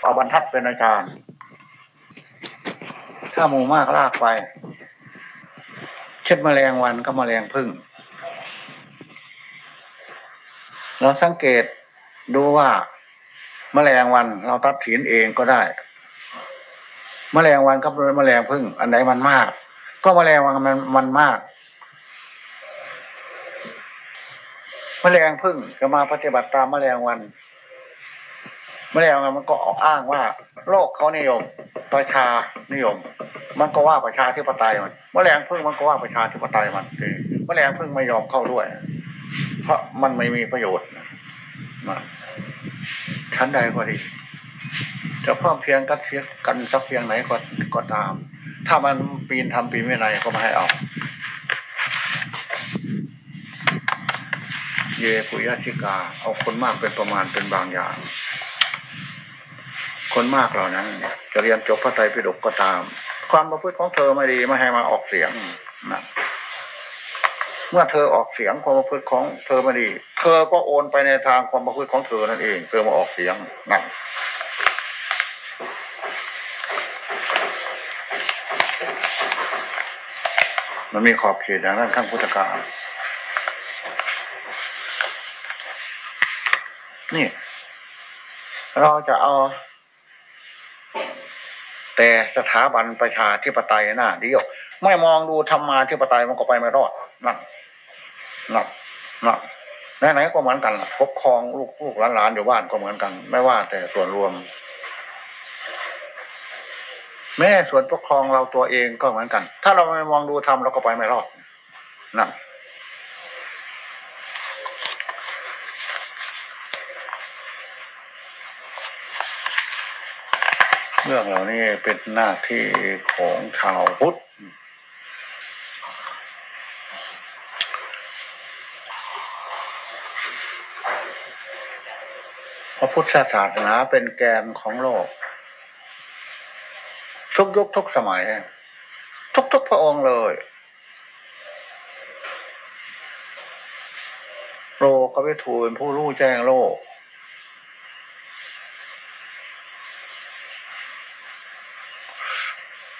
เอาบรรทัดเป็นอาจารย์ ถ้าหมูมากลากไป เช่นแมลงวันก็แมลงพึ่ง เราสังเกตดูว่าแมลงวันเราตัดถินเองก็ได้แมลงวันกับแมลงพึ่ง อันไหนมันมาก ก็แมลงวันมันมันมากแมลงพึ่งจะมาปฏิบัติตามแมลงวัน แมลงมันก็ออกอ้างว่า โลกเขานิยม ประชานิยม มันก็ว่าประชาธิปไตยมันแมลงพึ่งมันก็ว่าประชาธิปไตยมันแมลงพึ่งไม่ยอมเข้าด้วย เพราะมันไม่มีประโยชน์มาชั้นใดก็ดีจะเพิ่มเพียงกันเพียงกันสักเพียงไหนก็ก็ตาม ถ้ามันปีนทำปีนไม่ไรก็ไม่ให้เอาเยปุยธิกา เอาคนมากเป็นประมาณเป็นบางอย่าง คนมากเหล่านั้นจะเรียนจบพระไตรปิฎกก็ตาม ความประพฤติของเธอไม่ดีไม่ให้มาออกเสียงนะเมื่อเธอออกเสียงความประพฤติของเธอไม่ดี เธอก็โอนไปในทางความประพฤติของเธอนั่นเอง เธอมาออกเสียงนั่นมันมีขอบเขตอย่างนั้นขั้งพุทธการนี่ เราจะเอา แต่สถาบันประชาธิปไตยหน้าเดียวไม่มองดูธรรมาธิปไตยมันก็ไปไม่รอดนั่นนั่นนั่นไหนๆก็เหมือนกันปกครองลูกลูกหลานๆอยู่บ้านก็เหมือนกัน ไม่ว่าแต่ส่วนรวม แม่ส่วนปกครองเราตัวเองก็เหมือนกัน ถ้าเราไม่มองดูธรรมเราก็ไปไม่รอดนั่น เรื่องเหล่านี้เป็นหน้าที่ของชาวพุทธพระพุทธศาสนาเป็นแกนของโลก ทุกยุคทุกสมัย ทุกๆพระองค์เลย โลกวิทูเป็นผู้รู้แจ้งโลก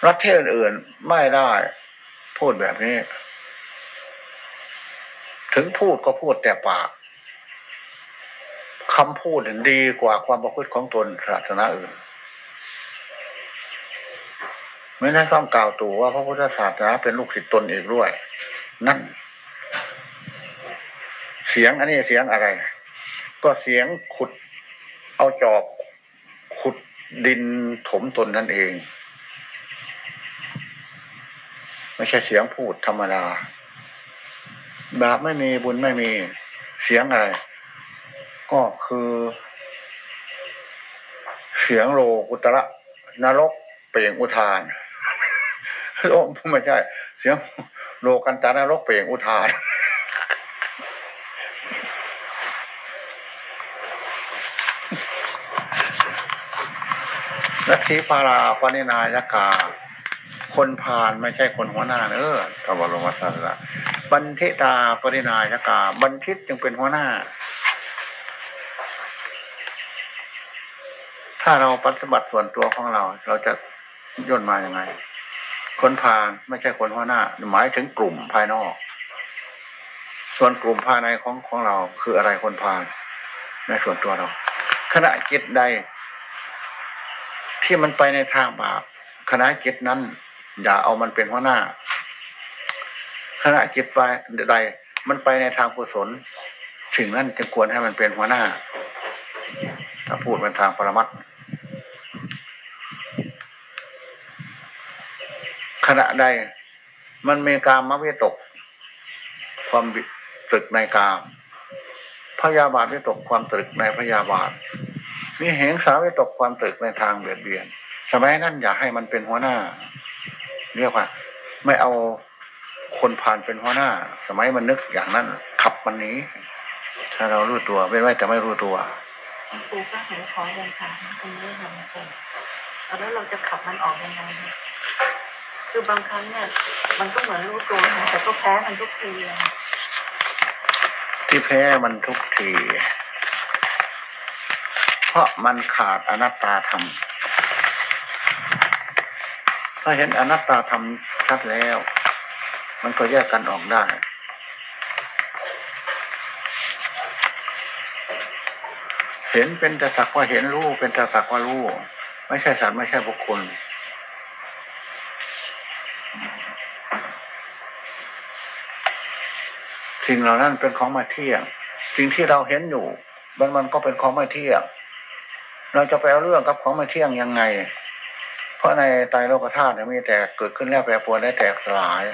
ปรัฐเทศอื่นไม่ได้พูดแบบนี้ ถึงพูดก็พูดแต่ปากคำพูดดีกว่าความประพฤติของตนศาสนาอื่น ไม่ได้ต้องกล่าวตัวว่าพระพุทธศาสนาเป็นลูกศิษย์ตนอีกด้วย นั่น เสียงอันนี้เสียงอะไร ก็เสียงขุดเอาจอบขุดดินถมตนนั่นเอง ไม่ใช่เสียงพูดธรรมดาบาปไม่มีบุญไม่มีเสียงอะไร ก็คือ เสียงโลกุตระนรกเปล่งอุทานโลไม่ใช่ เสียงโลกันตานรกเปล่งอุทานนักขีปาราปณินายกา คนพานไม่ใช่คนหัวหน้าเนอะตบรมศาสดาบันทิตาปรินายกา บันทิตจึงเป็นหัวหน้า ถ้าเราปฏิบัติส่วนตัวของเรา เราจะย่นมาอย่างไง คนพานไม่ใช่คนหัวหน้า หมายถึงกลุ่มภายนอก ส่วนกลุ่มภายในของของเราคืออะไรคนพานในส่วนตัวเรา ขณะจิตใดที่มันไปในทางบาปขณะจิตนั้น อย่าเอามันเป็นหัวหน้าขณะจิตไปใดมันไปในทางกุศลถึงนั้นจึงควรให้มันเป็นหัวหน้า ถ้าพูดเป็นทางปรมัตขณะใดมันมีกามมวิตก ความตึกในกามพยาบาทวิตกความตึกในพยาบาทมีเหงสาวิตกความตึกในทางเบียดเบียนสมัยนั้นอย่าให้มันเป็นหัวหน้า เรียกว่า ไม่เอาคนผ่านเป็นหัวหน้า สมัยมันนึกอย่างนั้น ขับมันนี้ ถ้าเรารู้ตัวไม่ไว้แต่ไม่รู้ตัวปู่ก็เห็นขอเดินทางตรงนี้ค่ะปู่แล้วเราจะขับมันออกยังไงคือบางครั้งเนี่ยมันก็เหมือนรู้ตัวแต่ก็แพ้มันทุกทีที่แพ้มันทุกที เพราะมันขาดอนัตตาธรรม ถ้าเห็นอนัตตาธรรมชัดแล้ว มันก็แยกกันออกได้ เห็นเป็นแต่สักว่าเห็นรู้เป็นแต่สักว่ารู้ไม่ใช่สัตว์ไม่ใช่บุคคลสิ่งเหล่านั้นเป็นของมาเที่ยง สิ่งที่เราเห็นอยู่มันมันก็เป็นของม่เที่ยง เราจะไปเอาเรื่องกับของม่เที่ยงยังไง เพราะในไตรโลกธาตุเนี่ยมีแต่เกิดขึ้นแล้วแปรปรวนได้แตกสลาย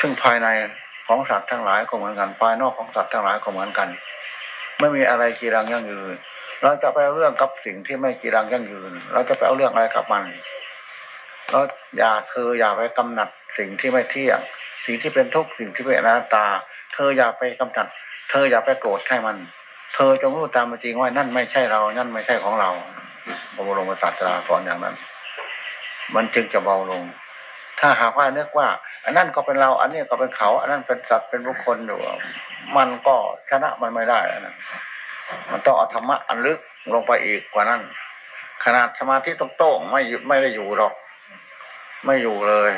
ซึ่งภายในของสัตว์ทั้งหลายก็เหมือนกันภายนอกของสัตว์ทั้งหลายก็เหมือนกัน ไม่มีอะไรกีรังยั่งยืน เราจะไปเอาเรื่องกับสิ่งที่ไม่กีรังยั่งยืน เราจะไปเอาเรื่องอะไรกับมันเราอย่าเธออย่าไปกำหนัดสิ่งที่ไม่เที่ยง สิ่งที่เป็นทุกข์สิ่งที่เป็นอนัตตา เธออย่าไปกำจัด เธออย่าไปโกรธให้มัน เธอจงรู้ตามจริงว่านั่นไม่ใช่เรา นั่นไม่ใช่ของเรา พระบรมศาสดาสอนอย่างนั้น มันจึงจะเบาลง ถ้าหากว่าเนึกว่า อันนั้นก็เป็นเรา อันนี้ก็เป็นเขา อันนั้นเป็นสัตว์เป็นบุคคลอยู่มันก็ชนะมันไม่ได้นะมันต้องเอาธรรมะอันลึกลงไปอีกกว่านั้น ขนาดสมาธิตรงๆไม่ไม่ได้อยู่หรอก ไม่อยู่เลย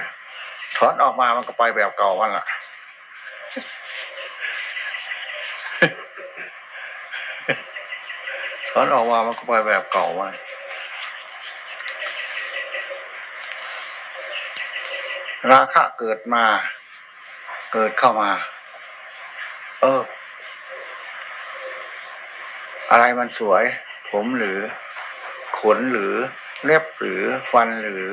ถอนออกมามันก็ไปแบบเก่าวันละ ถอนออกมามันก็ไปแบบเก่าวันราคะเกิดมา เกิดเข้ามา เออ อะไรมันสวย ผมหรือ ขนหรือ เล็บหรือ ฟันหรือ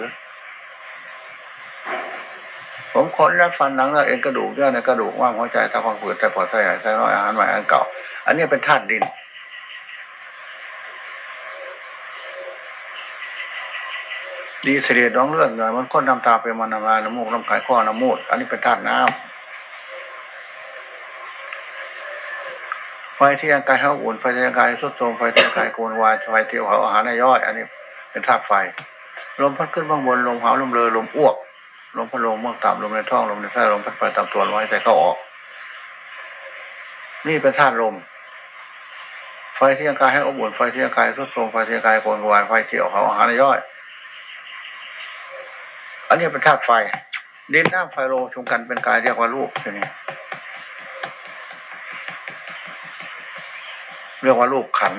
ผมขนและฟันหนังและเอ็นกระดูกเยื่อในกระดูกว่างหัวใจตาความผืดแต่ปอดไส้ใหญ่ไส้น้อยอาหารใหม่อาหารเก่า อันนี้เป็นธาตุดิน ดีเสียดน้องเลือดหน่อยมันก้นน้ำตาเป็นมันน้ำลายน้ำมูกน้ำไก่ข้อน้ำมูดอันนี้เป็นธาตุน้ำไฟที่ยังกายเขาอุ่นไฟที่ยังกายสุดโทมไฟที่ยังกายโกนวายไฟที่เผาอาหารในย่อย อันนี้เป็นธาตุไฟลมพัดขึ้นบ้างบนลมหาวลมเลอลมอ้วกลมพัดลมเมื่อต่ำลมในท้องลมในไส้ลมพัดไปตามตัวไว้แต่เข้าออก นี่เป็นธาตุลมไฟที่ยังกายให้อบอุ่นไฟที่ยังกายสุดโทมไฟที่ยังกายโกนวายไฟที่เผาอาหารในย่อย อันนี้เป็นธาตุไฟดินน้ำไฟโลชุมกันเป็นกายเรียกว่ารูปทีนี้เรียกว่ารูปขัน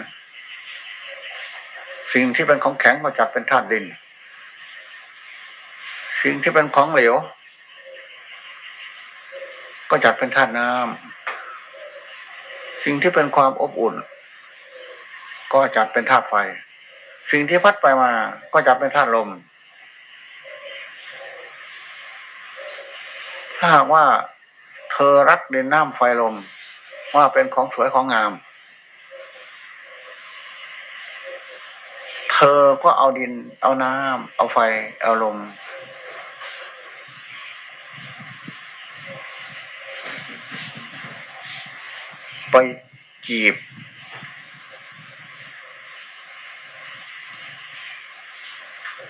สิ่งที่เป็นของแข็งมาจัดเป็นธาตุดิน สิ่งที่เป็นของเหลว ก็จัดเป็นธาตุน้ำสิ่งที่เป็นความอบอุ่น ก็จัดเป็นธาตุไฟ สิ่งที่พัดไปมา ก็จัดเป็นธาตุลม ถ้าหากว่าเธอรักดินน้ำไฟลม ว่าเป็นของสวยของงาม เธอก็เอาดิน เอาน้ำเอาไฟ เอาลม ไปจีบ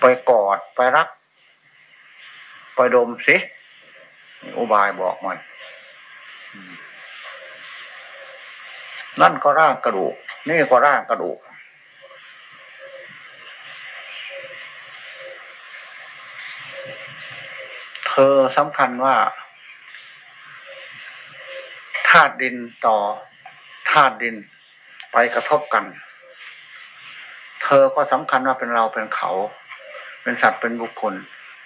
ไปกอดไปรัก ไปดมสิ อุบายบอกมัน นั่นก็ร่างกระดูก นี่ก็ร่างกระดูก เธอสำคัญว่าธาตุดินต่อธาตุดินไปกระทบกัน เธอก็สำคัญว่าเป็นเราเป็นเขา เป็นสัตว์เป็นบุคคล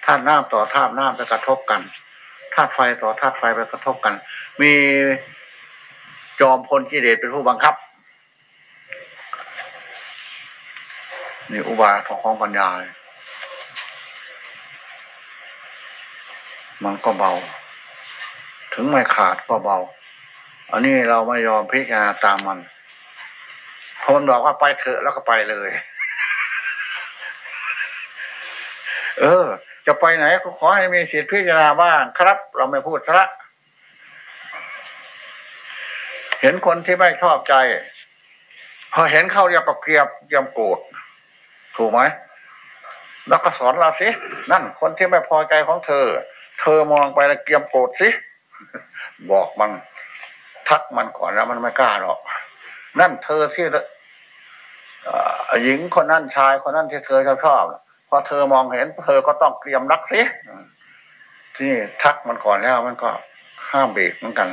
ธาตุน้ำต่อธาตุน้ำไปกระทบกัน ธาตุไฟต่อธาตุไฟไปกระทบกัน มีจอมพลกิเลสเป็นผู้บังคับนี่อุบายของของปัญญามันก็เบา ถึงไม่ขาดก็เบา อันนี้เราไม่ยอมพิจารณาตามมันเพราะมันบอกว่าไปเถอะแล้วก็ไปเลย เออ จะไปไหนก็ขอให้มีสิทธิพิจารณาบ้างครับ เราไม่พูดซะเห็นคนที่ไม่ชอบใจ พอเห็นเข้าเรียกก็เกลียบเกลียมโกรธถูกไหมแล้วก็สอนเราสินั่นคนที่ไม่พอใจของเธอ เธอมองไปแล้วเกลียมโกรธสิบอกมันทักมันก่อนแล้วมันไม่กล้าหรอก นั่นเธอที่หญิงคนนั้นชายคนนั้นที่เธอชอบชอบ อเธอมองเห็น เธอก็ต้องเตรียมรักสิที่ทักมันก่อนแล้วมันก็ห้ามเบรกเหมือนกัน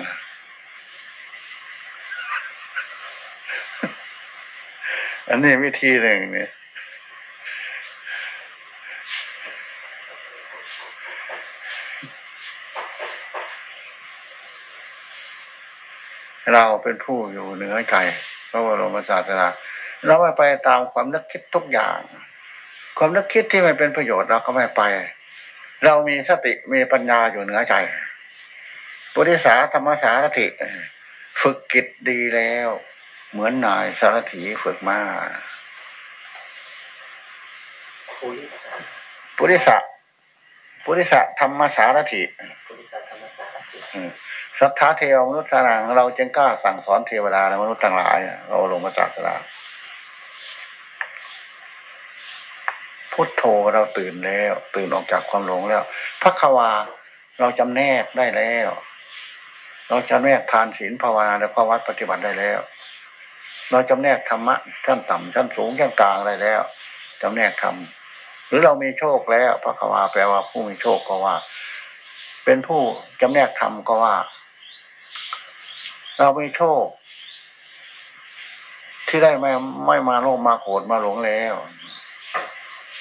อันนี้วิธีหนึ่งเนี่ยเราเป็นผู้อยู่เหนือใจพระบรมศาสนาเราไม่ไปตามความนึกคิดทุกอย่าง ความนึกคิดที่ไม่เป็นประโยชน์เราก็ไม่ไป เรามีสติมีปัญญาอยู่เหนือใจปุริสาธรรมสารถิฝึกกิจดีแล้ว เหมือนนายสารถีฝึกมาปุริสะปุริสะธรรมสารถิสัทธาเทวมนุษย์สางเราจึงกล้าสั่งสอนเทวดาและมนุษย์ทั้งหลายเราลงมาจากสลา พุทโธเราตื่นแล้ว ตื่นออกจากความหลงแล้วพระควาเราจำแนกได้แล้ว เราจำแนกทานศีลภาวนาและข้อวัดปฏิบัติได้แล้ว เราจำแนกธรรมะชั้นต่ำชั้นสูงชั้นกลางได้แล้วจำแนกธรรมหรือเรามีโชคแล้วพระควาแปลว่าผู้มีโชคก็ว่า เป็นผู้จำแนกธรรมก็ว่า เราไม่โชค ที่ได้ไม่ไม่มาโลภมาโกรธมาหลงแล้ว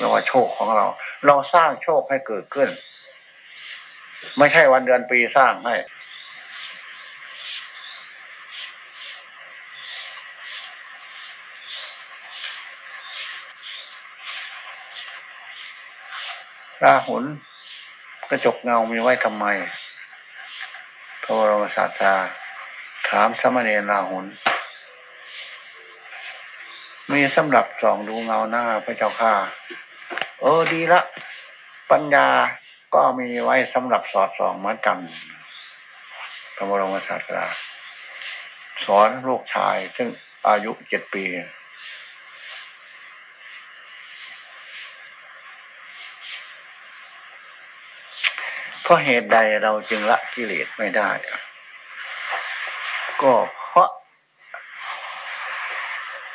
เรียกว่าโชคของเรา เราสร้างโชคให้เกิดขึ้น ไม่ใช่วันเดือนปีสร้างให้ราหุนกระจกเงามีไว้ทำไม พระบรมศาสดาถามสมณีราหุนมีสำหรับส่องดูเงาหน้าพระเจ้าค่ะ เออดีละ ปัญญาก็มีไว้สำหรับสอดส่องเหมือนกันพระบรมศาสดาสอนลูกชายซึ่งอายุเจ็ดปี เพราะเหตุใดเราจึงละกิเลสไม่ได้ ก็เพราะ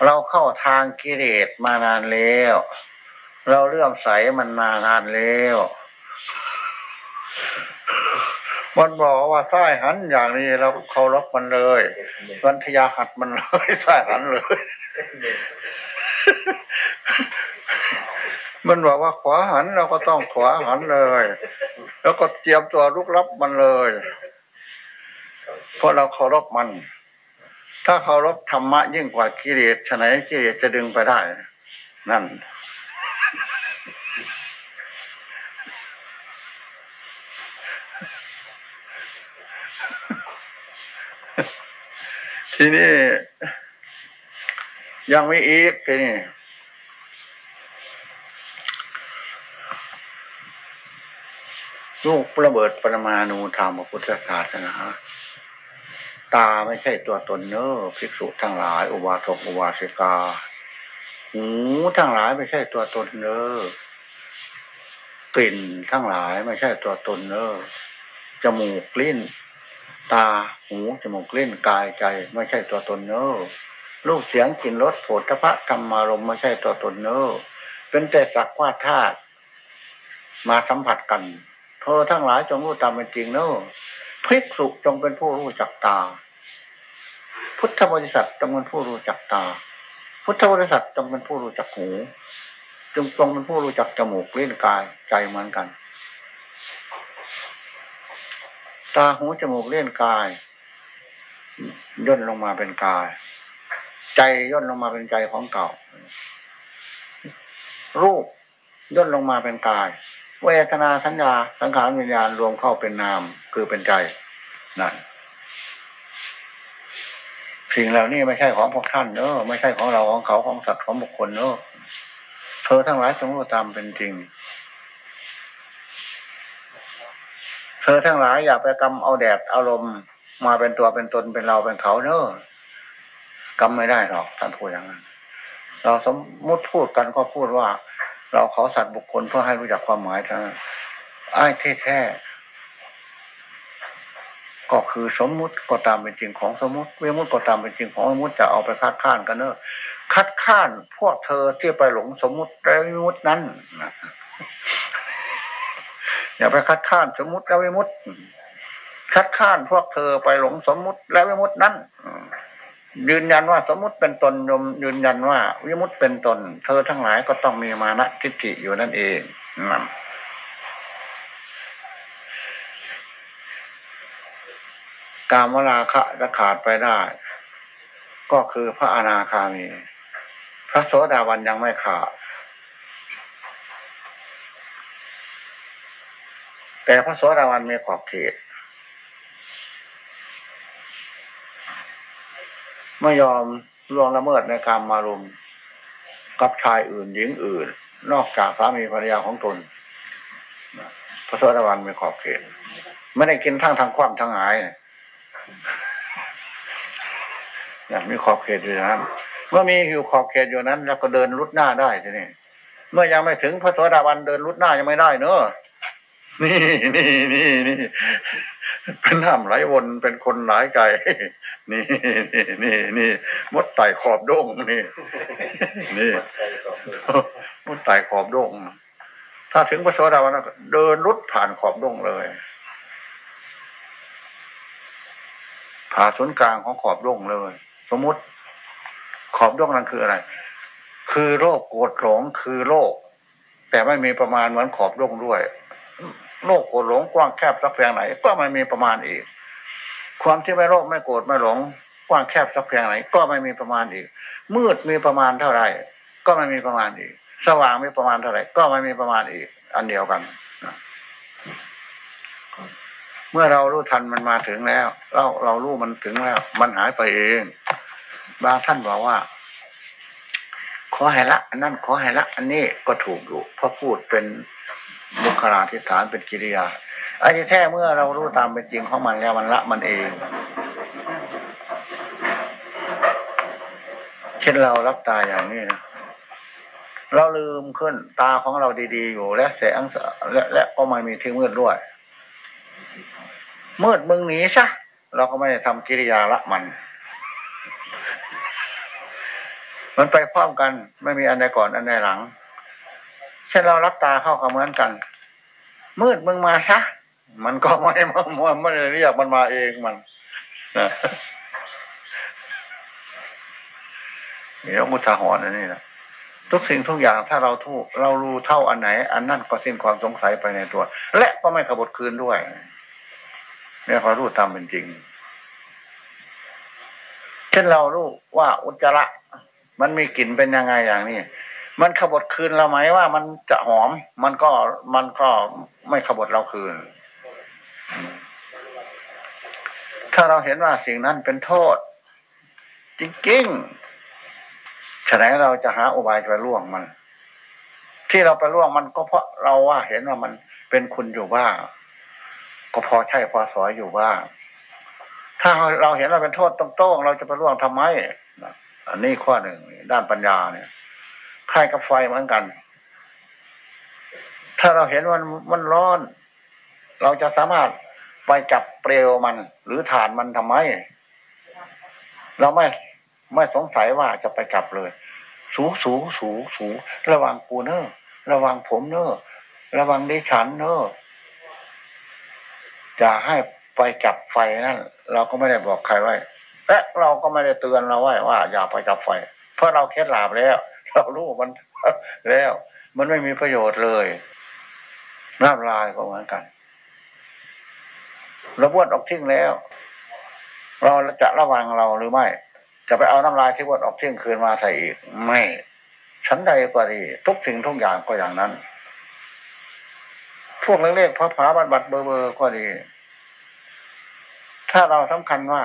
เราเข้าทางกิเลสมานานแล้ว เราเลื่อมใสมันมานานแล้วมันบอกว่าใต้หันอย่างนี้เราเคารพมันเลยวันทยาหัดมันเลยใต้หันเลย มันบอกว่าขวาหันเราก็ต้องขวาหันเลย แล้วก็เตรียมตัวลุกรับมันเลยเพราะเราเคารพมัน ถ้าเคารพธรรมะยิ่งกว่ากิเลสฉะไหนกิเลสจะดึงไปได้ นั่น ทีนี้ยังไม่อีกทีนี้ลูกระเบิดปรมาณูธรรมพุทธศาสนาตาไม่ใช่ตัวตนเนอภิกษุทั้งหลาย อุบาสกอุบาสิกา หูทั้งหลายไม่ใช่ตัวตนเนอกลิ่นทั้งหลายไม่ใช่ตัวตนเนอจมูกลิ้น ตาหูจมูกลิ้นกายใจไม่ใช่ตัวตนเนอรูปเสียงกลิ่นรสโผฏฐะธรรมารมไม่ใช่ตัวตนเนอเป็นแต่สักว่าธาตุมาสัมผัสกันเธอทั้งหลายจงรู้ตามเป็นจริงเนอภิกษุจงเป็นผู้รู้จักตา พุทธบริษัทจงเป็นผู้รู้จักตา พุทธบริษัทจงเป็นผู้รู้จักหูจงจงเป็นผู้รู้จักจมูกเล่นกายใจเหมือนกัน ตาหูจมูกเล่นกาย ย่นลงมาเป็นกาย ใจย่นลงมาเป็นใจของเก่า รูปย่นลงมาเป็นกาย เวทนาสัญญาสังขารวิญญาณรวมเข้าเป็นนาม คือเป็นใจนั่นสิ่งเหล่านี้ไม่ใช่ของพวกท่านเนอะไม่ใช่ของเราของเขาของสัตว์ของบุคคลเนอะเธอทั้งหลายจงรู้ตามเป็นจริง เธอทั้งหลายอย่าไปกำเอาแดดอารมณ์มาเป็นตัวเป็นตนเป็นเราเป็นเขาเนอะกำไม่ได้หรอกท่านพูดอย่างนั้น เราสมมติพูดกันก็พูดว่า เราขอสัตว์บุคคลเพื่อให้รู้จักความหมายทั้งไอ้แท้ก็คือสมมุติก็ตามเป็นจริงของสมมุติเวมุติก็ตามเป็นจริงของสมมุติจะเอาไปคาดค้านกันเนอะคัดค้านพวกเธอที่ไปหลงสมมุติและวิมุตินั้นนะ อย่าไปคัดค้านสมมุติและวิมุติคัดค้านพวกเธอไปหลงสมมุติและวิมุตินั้นยืนยันว่าสมมุติเป็นตนยมยืนยันว่าวิมุติเป็นตน เธอทั้งหลายก็ต้องมีมานะทิฏฐิอยู่นั่นเองนั่นกามราคะจะขาดไปได้ ก็คือพระอนาคามี พระโสดาบันยังไม่ขาด แต่พระโสดาบันมีขอบเขตไม่ยอมล่วงละเมิดในการมารุมกับชายอื่นหญิงอื่น นอกจากสามีภรรยาของตนพระโสดาบันมีขอบเขตไม่ได้กินทั้งทางความทั้งหายเนี่ยมีขอบเขตอยู่นั้นเมื่อมีอยู่ขอบเขตอยู่นั้นเราก็เดินรุดหน้าได้ทีนี้เมื่อยังไม่ถึงพระโสดาบันเดินรุดหน้ายังไม่ได้เนอะ นี่นี่นี่นี่เป็นน้ำไหลวนเป็นคนหลายใจนี่นี่นี่นี่มดไต่ขอบโด่งนี่ นี่มดไต่ขอบโด่งถ้าถึงพระโสดาบันเดินรุดผ่านขอบโด่งเลยผ่าศูนย์กลางของขอบโด่งเลย สมมติขอบโด่งนั้นคืออะไร คือโรคโกรธหลงคือโรคแต่ไม่มีประมาณเหมือนขอบโด่งด้วย โลกโกรธหลงกว้างแคบสักเพียงไหน ก็ไม่มีประมาณอีก ความที่ไม่โลภไม่โกรธไม่หลงกว้างแคบสักเพียงไหน ก็ไม่มีประมาณอีก มืดมีประมาณเท่าไหร่ก็ไม่มีประมาณอีก สว่างมีประมาณเท่าไหร่ก็ไม่มีประมาณอีก อันเดียวกันเมื่อเรารู้ทันมันมาถึงแล้ว เราเรารู้มันถึงแล้ว มันหายไปเองบางท่านบอกว่า ขอให้ละ อันนั้นขอให้ละ อันนี้ก็ถูกอยู่เพราะพูดเป็น บุคลาธิฐานเป็นกิริยาไอ้แท้เมื่อเรารู้ตามเป็นจริงของมันแล้วมันละมันเอง เช่นเรารับตาอย่างนี้นะเราลืมขึ้นตาของเราดีๆ อยู่และแสงและและก็ไม่มีที่มืดด้วยมืดมึงหนีซะเราก็ไม่ได้ทำกิริยาละมัน มันไปพร้อมกันไม่มีอันใดก่อนอันใดหลัง เช่นเรารับตาเข้ากับเหมือนกัน มืดมึงมาซะมันก็ไม่มามันไม่ได้เรียกมันมาเองมันนะนี่เรามุทาหอนอันนี้นะทุกสิ่งทุกอย่างถ้าเราทุกเรารู้เท่าอันไหน อันนั่นก็สิ้นความสงสัยไปในตัว และก็ไม่ขบฏคืนด้วยเนี่ยเขารู้ตามเป็นจริง เช่นเรารู้ว่าอุจจาระ มันมีกลิ่นเป็นยังไงอย่างนี้ มันขบฏคืนเราไหมว่ามันจะหอม มันก็มันก็ไม่ขบฏเราคืน ถ้าเราเห็นว่าสิ่งนั้นเป็นโทษ จริงๆฉะนั้นเราจะหาอุบายไปล่วงมัน ที่เราไปล่วงมันก็เพราะเราว่าเห็นว่ามันเป็นคุณอยู่บ้างก็พอใช่พอสอยอยู่บ้างถ้าเราเห็นเราเป็นโทษตรงๆเราจะไปล่วงทำไมอันนี้ข้อหนึ่งด้านปัญญาเนี่ย คล้ายกับไฟเหมือนกัน ถ้าเราเห็นมันมันร้อน เราจะสามารถไปจับเปลวมัน หรือฐานมันทำไม เราไม่ไม่สงสัยว่าจะไปจับเลย สูสูสูสูระวังกูเนอร์ระวังผมเนอร์ระวังดิฉันเนอร์จะให้ไปจับไฟนั่นเราก็ไม่ได้บอกใครไว้และเราก็ไม่ได้เตือนเราไว้ว่า อย่าไปจับไฟ เพราะเราเข็ดหลาบแล้ว เรารู้มันแล้ว มันไม่มีประโยชน์เลยน้ำลายก็เหมือนกันเราบ้วนออกทิ้งแล้ว เราจะระวังเราหรือไม่ จะไปเอาน้ำลายที่บ้วนออกทิ้งคืนมาใส่อีกไม่ชั้นใดก็ดีทุกสิ่งทุกอย่างก็อย่างนั้น พวกเล็กๆพระผาบัตบัตเบอร์เบอร์ก็ดี ถ้าเราสำคัญว่า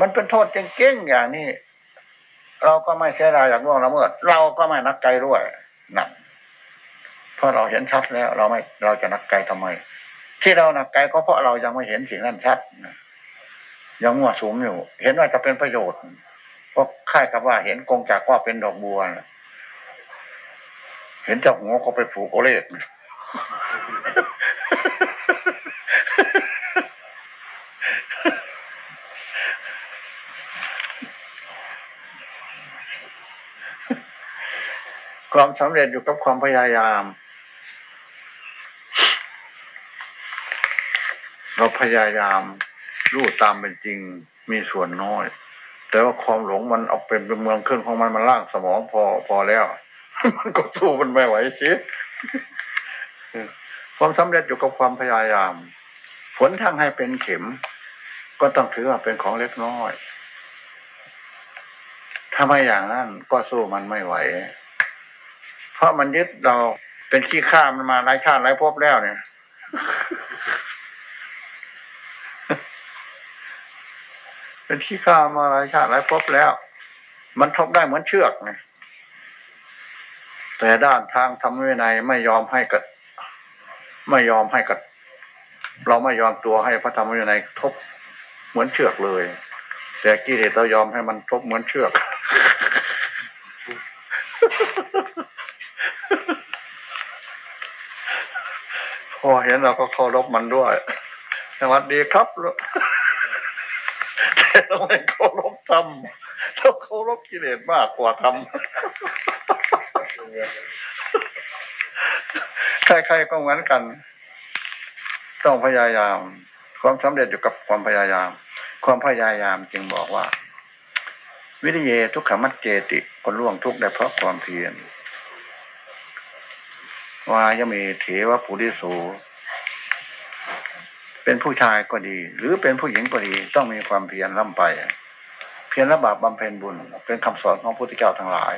มันเป็นโทษจริงๆอย่างนี้ เราก็ไม่เสียดายอยากล่วงละเมิด เราก็ไม่นักไกลด้วยนะเพราะเราเห็นชัดแล้ว เราไม่เราจะนักไกลทำไม ที่เรานักไกลก็เพราะเรายังไม่เห็นสิ่งนั้นชัดยังมั่วสุมอยู่ เห็นว่าจะเป็นประโยชน์ก็ค่ายกับว่าเห็นกงจากว่าเป็นดอกบัวเห็นจากหัวก็ไปผูกโอเล ความสำเร็จอยู่กับความพยายาม เราพยายามรู้ตามเป็นจริงมีส่วนน้อย แต่ว่าความหลงมันเอาเป็นเป็นเมืองขึ้นของมันมันล่างสมองพอพอแล้ว มันก็สู้มันไม่ไหวสิความสำเร็จอยู่กับความพยายาม ผลทางให้เป็นเข็ม ก็ต้องถือว่าเป็นของเล็กน้อย ถ้าไม่อย่างนั้นก็สู้มันไม่ไหว ราะมันยึดเราเป็นขี้ข้ามันมาหลายชาติหลายภพแล้วเนี่ย เป็นขี้ข้ามาหลายชาติหลายภพแล้ว มันทบได้เหมือนเชือกไงแต่ด้านทางธรรมวินัยไม่ยอมให้กัดไม่ยอมให้กัดเราไม่ยอมตัวให้พระธรรมวินัยทบเหมือนเชือกเลย แต่กิเลสเรายอมให้มันทบเหมือนเชือก พอเห็นเราก็เคารพมันด้วยสวัสดีครับแต่เราไม่เคารพธรรมเราเคารพกิเลสมากกว่าธรรมใครๆก็เหมือนกัน ต้องพยายาม ความสำเร็จอยู่กับความพยายาม ความพยายามจึงบอกว่า วิริเยทุกขมัจเจติคนล่วงทุกได้เพราะความเพียร วายมีเถวปุริโส เป็นผู้ชายก็ดี หรือเป็นผู้หญิงก็ดี ต้องมีความเพียรล่ำไป เพียรละบาปบำเพ็ญบุญ เป็นคำสอนของพระพุทธเจ้าทั้งหลาย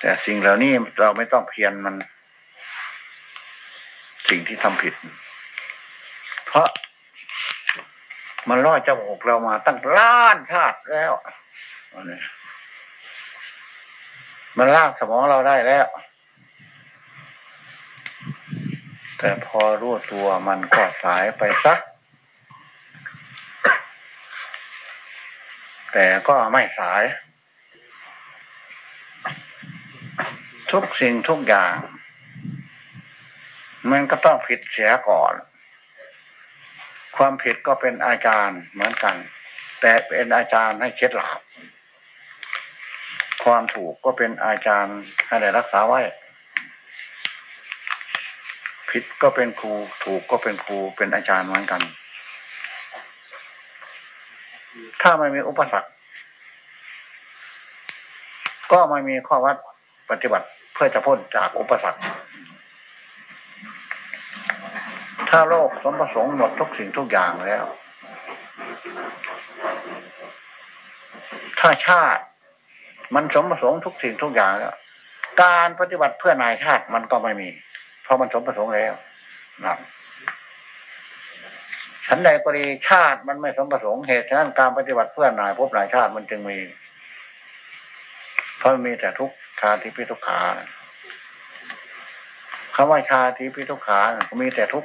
แต่สิ่งเหล่านี้เราไม่ต้องเพียรมัน สิ่งที่ทำผิด เพราะมันล่อจมูกเรามาตั้งล้านชาติแล้ว มันลากสมองเราได้แล้ว แต่พอรู้ตัวมันก็สายไปซัก แต่ก็ไม่สาย ทุกสิ่งทุกอย่าง มันก็ต้องผิดเสียก่อน ความผิดก็เป็นอาจารย์เหมือนกัน แต่เป็นอาจารย์ให้เคล็ดลับ ความถูกก็เป็นอาจารย์ให้ได้รักษาไว้ ผิดก็เป็นครูถูกก็เป็นครูเป็นอาจารย์เหมือนกัน ถ้าไม่มีอุปสรรคก็ไม่มีข้อวัดปฏิบัติเพื่อจะพ้นจากอุปสรรค ถ้าโลกสมประสงค์หมดทุกสิ่งทุกอย่างแล้ว ถ้าชาติ มันสมประสงค์ทุกสิ่งทุกอย่างแล้วการปฏิบัติเพื่อนายชาติมันก็ไม่มี เพราะมันสมประสงค์แล้วนะฉันใดกรณีชาติมันไม่สมประสงค์เหตุฉะนั้นการปฏิบัติเพื่อนายพบนายชาติมันจึงมี เพราะมีแต่ทุกชาติพิทุกขาคำว่าชาติพิทุกขามีแต่ทุก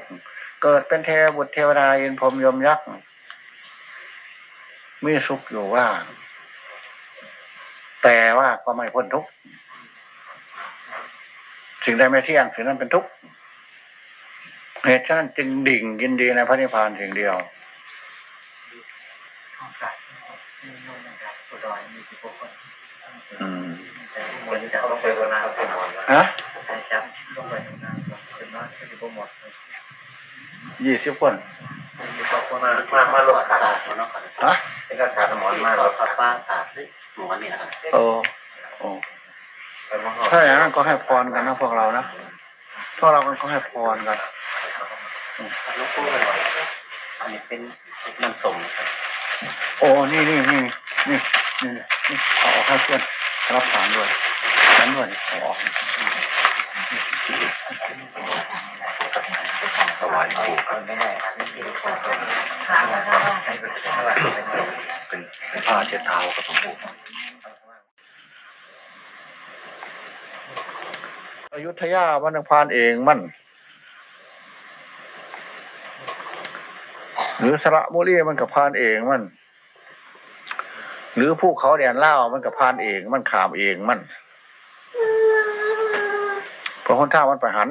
เกิดเป็นเทวบุตรเทวดายินพรมยมยักษ์มีสุขอยู่ว่า แต่ว่าก็ไม่พ้นทุกข์สิ่งใดไม่เที่ยงสิ่งนั้นเป็นทุกข์เหตุฉะนั้นจึงดิ่งยินดีในพระนิพพานสิ่งเดียวอืมฮะยี่สิบคนมามาลงขาฮะเป็นการขาดหมอนมาเราพับป้าขาด หมอนเนี่ยครับโอ้โอ้ถ้าอย่างนั้นก็ให้พรกันนะพวกเรานะพวกเราก็ให้พรกันลูกพูดเลยอันนี้เป็นน้ำส้มครับโอ้นี่นี่นี่นี่นี่นี่เอาออกให้เพื่อนรับสารด้วยสารด้วยเอาออกถ วายผูกไม่แน่เป็นผ้าเช็ดเท้ากับสมบูรณ์อยุธยามันพานเองมั่นหรือสระบุรีมันกับพานเองมันหรือภูเขาแดนเล่ามันกับพานเองมันขามเองมันเพราะคนท่ามันไปหัน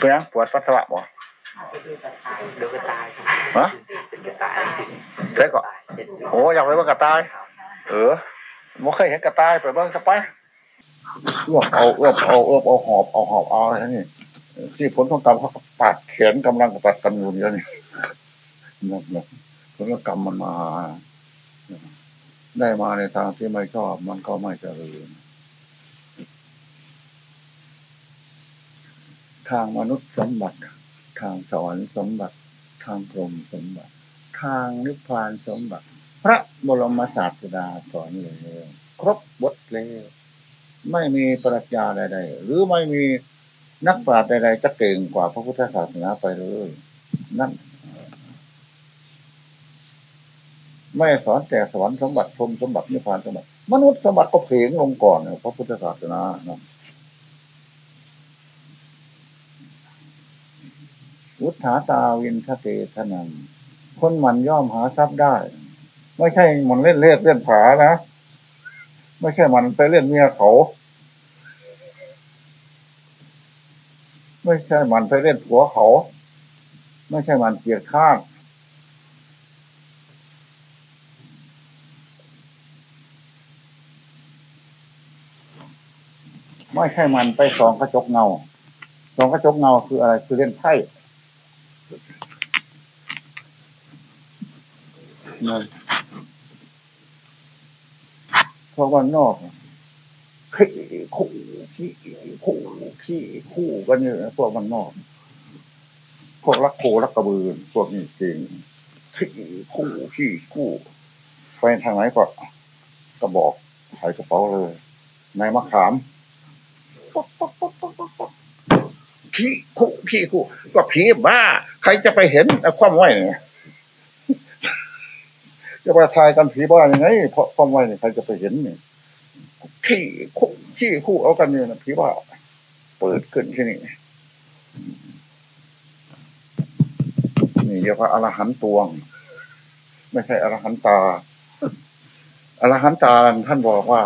เป็นยังปวดปัสสาวะบ่ดูกระตายครับฮะเป็นกระต่ายเด็กก็โอ้อยากไปเบิ่งกระต่าย เออบ่เคยเห็นกระต่ายไปเบิ่งสักไปเอื้อเอาเอื้อเอาเอื้อเอาหอบเอาหอบเอาอะไรนี่ที่ผลของกรรมเขาปาดแขนกำลังตัดกันอยู่เนี่นี่นั่นนะผลกรรมมันมา ได้มาในทางที่ไม่ชอบมันก็ไม่เจริญ ทางมนุษย์สมบัติ ทางสวรรค์สมบัติ ทางพรหมสมบัติ ทางนิพพานสมบัติ พระบรมศาสดาสอนเลยครบบทเลยไม่มีปรัชญาใดๆหรือไม่มีนักปราชญ์ใดๆจะเก่งกว่าพระพุทธศาสนาไปเลย นั่นไม่สอนแต่สวรรค์สมบัติพรมสมบัตินิพพานสมบัติ มนุษย์สมบัติก็เพลงลงก่อนพระพุทธศาสนานะ วุฒาตาวินทเตทนันคนมันย่อมหาทรัพย์ได้ ไม่ใช่มันเล่นเล่เล่นผานะ ไม่ใช่มันไปเล่นเมียเขา ไม่ใช่มันไปเล่นผัวเขา ไม่ใช่มันเกียดข้างไม่ใช่มันไปสองกระจกเงาสองกระจกเงาคืออะไรคือเล่นไพ่ นั่นเพราะว่านอกขี้คู่ขี้คู่ขี้คู่กันเนี่ยพวกมันนอก พวกรักโครักกระบือพวกนี้จริงขี้คู่ขี้คู่ไปทางไหนก็กระบอกใส่กระเป๋าเลยในมะขามผีคู่ผีคู่ก็ผีบ้า ใครจะไปเห็นความไหวเนี่ย จะไปทายกันผีบ้ายังไงเพราะความไว้เนี่ยใครจะไปเห็นเนี่ยขี้คู่ขี้คู่เอากันเนี่ยนะผีบ้าเปิดขึ้นที่นี่นี่เรียกว่าอรหันตวง ไม่ใช่อรหันตาอรหันตาท่านบอกว่า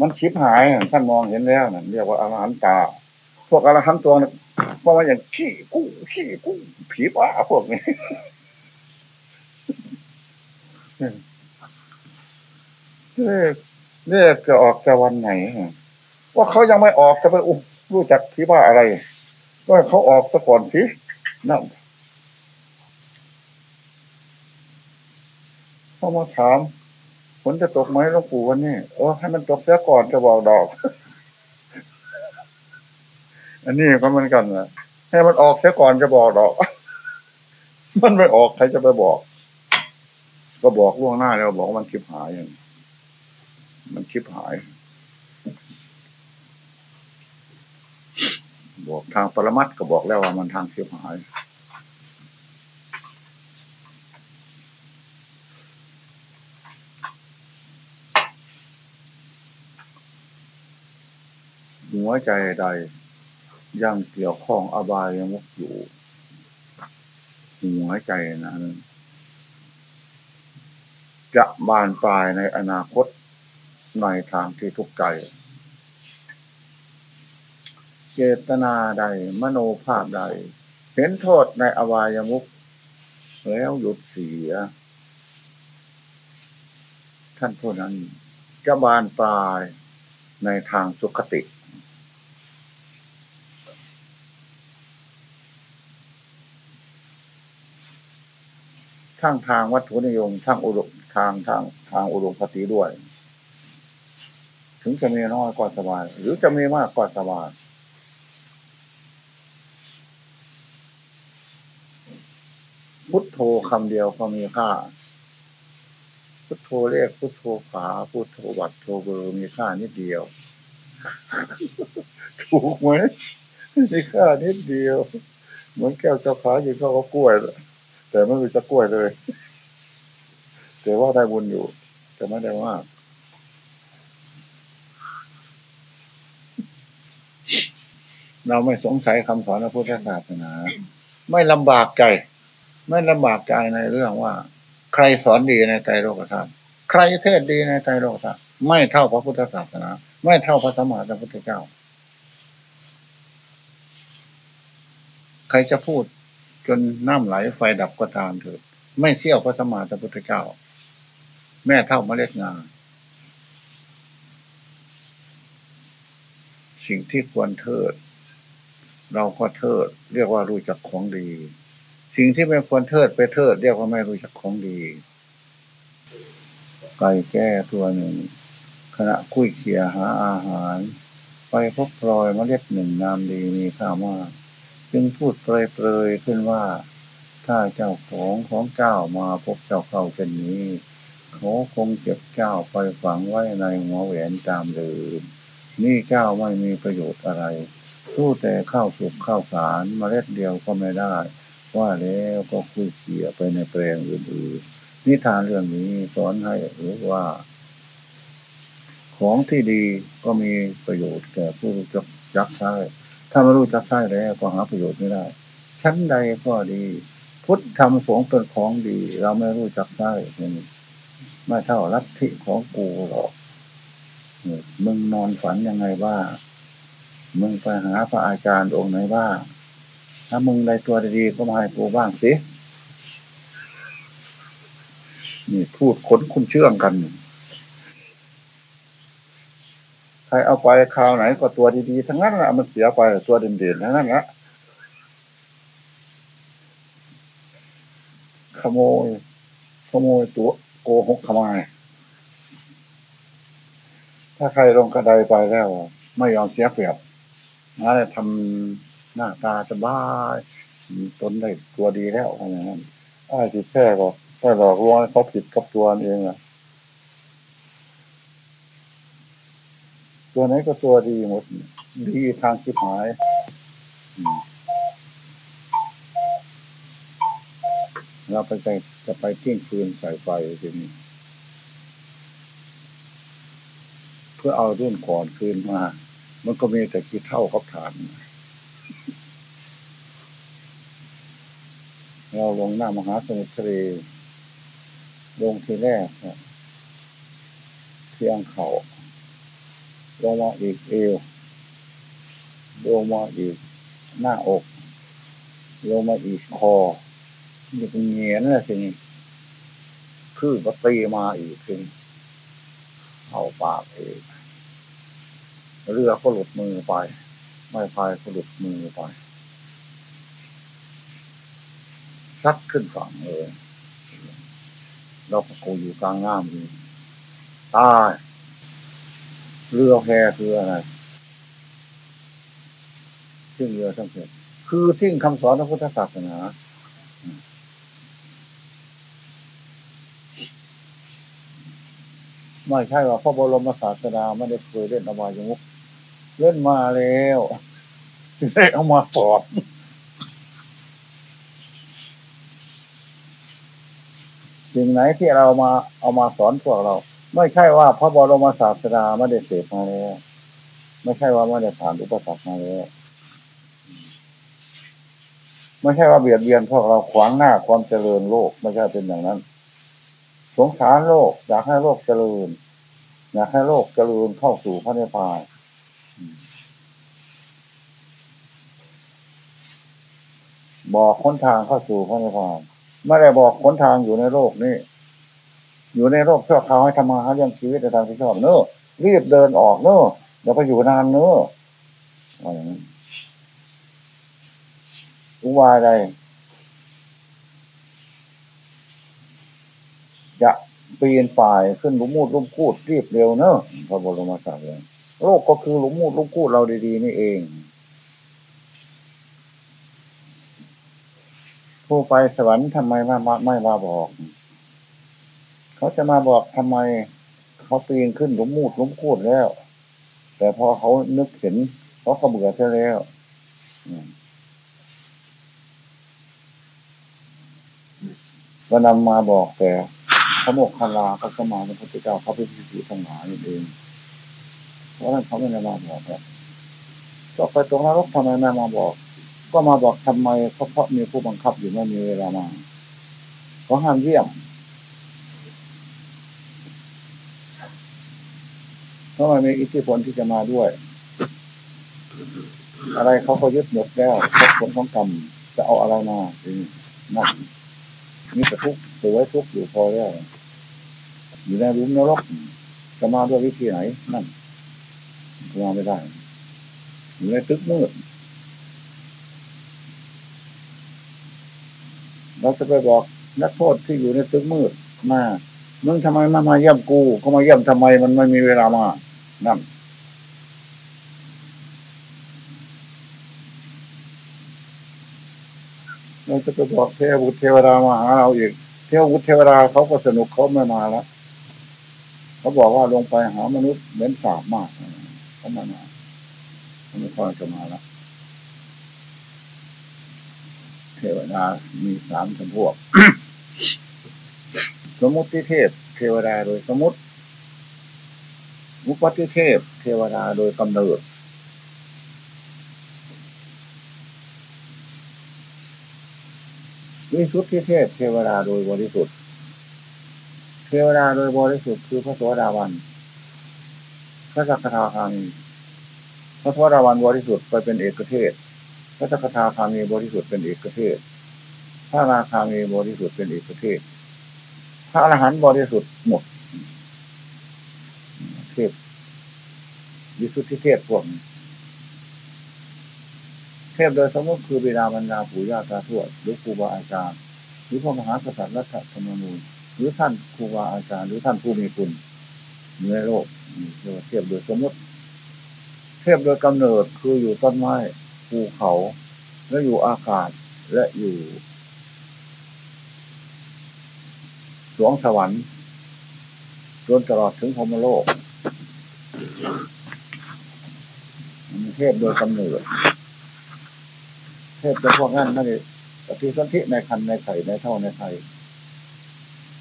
มันคิดหายท่านมองเห็นแล้วนั่นเรียกว่าอรหันตา พวกอรหันต์ตวเนี่ยเพราะว่าอย่างขี้กู้ขี้กู้ผีบ้าพวกนี้ เนี่ยเนี่จะออกจะวันไหน ว่าเขายังไม่ออกจะไปอุ้มรู้จักผีบ้าอะไรก็เขาออกซะก่อนสินั่นเขามาถามฝนจะตกไหมหลวงปู่วันนี้เออให้มันตกเสียก่อนจะบอกดอก อันนี้ก็เหมือนกันนะให้มันออกเสียก่อนจะบอกดอก มันไม่ออกใครจะไปบอก ก็บอกล่วงหน้าแล้วบอกว่ามันคิบหายอย่างมันคิบหาย บอกทางปรมัตก็บอกแล้วว่ามันทางคิบหายหัวใจใดยังเกี่ยวข้องอบายมุกอยู่ หัวใจนั้น จะบานปลายในอนาคตในทางที่ทุกข์ใจ เจตนาใด มโนภาพใด เห็นโทษในอบายมุกแล้วหยุดเสีย ท่านผู้นั้นจะบานปลายในทางสุขติ ทั้งทางวัตถุนิยม ทั้งอุดม ทางทางทางอุดมคติด้วย ถึงจะมีน้อยก็สบาย หรือจะมีมากก็สบายพุทโธคำเดียวก็มีค่า พุทโธเลขพุทโธฝาพุทโธบัตรโธเบอร์มีค่านิดเดียว ถูกไหมมีค่านิดเดียว เหมือนแก้วเจ้าขาอยู่เขาก็กล้วย แต่ไม่มีจะกล้วยเลย แต่ว่าได้บุญอยู่ แต่ไม่ได้มากเราไม่สงสัยคำสอนพระพุทธศาสนา ไม่ลำบากใจ ไม่ลำบากใจในเรื่องว่า ใครสอนดีในใจโลกธรรมใครเทศดีในใจโลกธรรมไม่เท่าพระพุทธศาสนา ไม่เท่าพระสมมาสัมพุทธเจ้า ใครจะพูดจนน้ำไหลไฟดับก็ตามเถิดไม่เที่ยวพระสมมาสัมพุทธเจ้า แม่เท่าเมล็ดงา สิ่งที่ควรเทิด เราก็เทิด เรียกว่ารู้จักของดี สิ่งที่ไม่ควรเทิดไปเทิด เรียกว่าไม่รู้จักของดี ไก่แก้ตัวหนึ่งขณะคุยเคียหาอาหาร ไปพบพลอยเมล็ดหนึ่งนามดีมีค่ามากจึงพูดเปรยๆขึ้นว่า ถ้าเจ้าของของเจ้ามาพบเจ้าเข้าเช่นนี้ เขาคงเก็บเจ้าไปฝังไว้ในหัวแหวนตามเดิมนี่เจ้าไม่มีประโยชน์อะไร สู้แต่ข้าวสุกข้าวสารมเมล็ดเดียวก็ไม่ได้ ว่าแล้วก็คุยเขี่ยไปในแปลงอื่นๆ นิทานเรื่องนี้สอนให้รู้ว่า ของที่ดีก็มีประโยชน์แก่ผู้รู้จักจักใช้ ถ้าไม่รู้จักใช้แล้วก็หาประโยชน์ไม่ได้ ชั้นใดก็ดี พุทธธรรมสงฆ์เป็นของดี เราไม่รู้จักใช้นี่ ไม่เท่าลัทธิของกูหรอกมึงนอนฝันยังไงบ้างมึงไปหาพระอาจารย์องค์ไหนบ้างถ้ามึงได้ตัวดีๆก็มาให้กูบ้างสินี่พูดขนคุ้มเชื่องกันใครเอาไปคราวไหนก็ตัวดีๆทั้งนั้นแหละมันเสียไปตัวเด่นๆทั้งนั้นแหละขโมยขโมยตัว โกหกขโมยถ้าใครลงกระไดไปแล้ว ไม่ยอมเสียเปรียบงั้นทำหน้าตาสบายตนได้ตัวดีแล้วอย่างนั้นไอ้ที่แค่ก็แค่หลอกลวงเขาผิดกับตัวเองอะตัวไหนก็ตัวดีหมด ดีทางคิดหาย เราไปจะไปทิ้งฟืนใส่ไฟทีนี้เพื่อเอารุ่นก่อนคืนมา มันก็มีแต่คิดเท่ากับฐาน เราลงหน้ามหาสมุทรทะเลลงทีแรกเที่ยงเขาลงมาอีกเอวลงมาอีกหน้าอกลงมาอีกคอ นี่เป็นเงี้ยนะสิคือก็ตีมาอีกทีเอาปากเองเรือก็หลุดมือไป ไม่พายก็หลุดมือไปซัดขึ้นฝั่งเลยเราก็คงอยู่กลางน้ำอยู่ตายเรือแพคืออะไรทิ้งเรือทั้งเสร็จคือทิ้งคำสอนพระพุทธศาสนา ไม่ใช่ว่าพระบรมศาสดาไม่ได้เคยเล่นอบายมุกเล่นมาแล้วได้เอามาสอนสิ่งไหนที่เรามาเอามาสอนพวกเรา ไม่ใช่ว่าพระบรมศาสดาไม่ได้เสพมาแล้วไม่ใช่ว่าไม่ได้ผ่านอุปสรรคมาแล้วไม่ใช่ว่าเบียดเบียนพวกเราขวางหน้าความเจริญโลกไม่ใช่เป็นอย่างนั้น สงสารโลก อยากให้โลกเจริญ อยากให้โลกเจริญเข้าสู่พระนิพพานบอกค้นทางเข้าสู่พระนิพพานไม่ได้บอกค้นทางอยู่ในโลกนี้อยู่ในโลกชั่วคราวให้ทำมาหาเรื่องชีวิตในทางที่ชอบเนอะรีบเดินออกเนอะอย่าไปอยู่นานเนอะอะไรอย่างนั้นอุบายใด จะปีนป่ายขึ้นลุมมูดลุมคูดรีบเร็วเนอะพระบรมศาสดาโลกก็คือลุมมูดลุมคูดเราดีๆนี่เอง ผู้ไปสวรรค์ทำไมไม่มาไม่มาบอก เขาจะมาบอกทำไม เขาปีนขึ้นลุมมูดลุมคูดแล้ว แต่พอเขานึกเห็นเขาก็เบื่อเสียแล้วก็นำมาบอกแต่ พระโมกขลาก็สมาพระพุทธเจ้าเขาเป็นพิสุทั้งหลายเองเพราะนั้นเขาไม่ได้มาบอกครับก็ไปตรงนรกทำไมไม่มาบอก ก็มาบอกทำไมเพราะเพราะมีผู้บังคับอยู่ไม่มีเวลามาเขาห้ามเยี่ยมเพราะมันมีอิทธิพลที่จะมาด้วย อะไรเขาก็ยึดหมดแล้วผลของกรรมจะเอาอะไรมาทีนี้นั่นนี่แต่ทุกข์ ตัวไว้ทุกข์อยู่พอแล้วอยู่ในรุมนรกจะมาด้วยวิธีไหนนั่นมาไม่ได้อยู่ในตึกมืดเราจะไปบอกนักโทษที่อยู่ในตึกมืดมามึงทำไมมามาเยี่ยมกูเขามาเยี่ยมทำไมมันไม่มีเวลามานั่นเราจะไปบอกเทวบุตรเทวดามาหาเราอีก เทวบุตรเทวดาเขาก็สนุกเขาไม่มาแล้วเขาบอกว่าลงไปหามนุษย์เหม็นสาบมากเขาไมามาเขาไม่ค่อยจะมาแล้วเทวดามีสามจำพวก สมุติเทพ เทวดาโดยสมมติมุปติเทพ เทวดาโดยกำเนิด วิสุทธิเทพเทวดาโดยบริสุทธิ์ เทวดาโดยบริสุทธิ์คือพระสวสดาวัน พระสักคาคามีพระสวสดาวันบริสุทธิ์ไปเป็นเอกเทศ พระสักคาคามีบริสุทธิ์เป็นเอกเทศ พระราคามีบริสุทธิ์เป็นเอกเทศ พระอรหันต์บริสุทธิ์หมด เทพวิสุทธิเทพพวกนี้ ทพโดยสมมติคือบิดามารดาปู่ย่าตาทวดหรือครูบาอาจารย์ หรือพระมหากษัตริย์รัชธรรมนูญหรือท่านครูบาอาจารย์หรือท่านผู้มีคุณในโลกเรียกเทพโดยสมมติ เทพโดยกำเนิดคืออยู่ต้นไม้ภูเขา และอยู่อากาศและอยู่สวงสวรรค์จนตลอดถึงพรมโลกเทพโดยกำเนิด เทพเป็นพวกนั้นนั่นเองปฏิสนธิในคันในไข่ในเท่าในไข่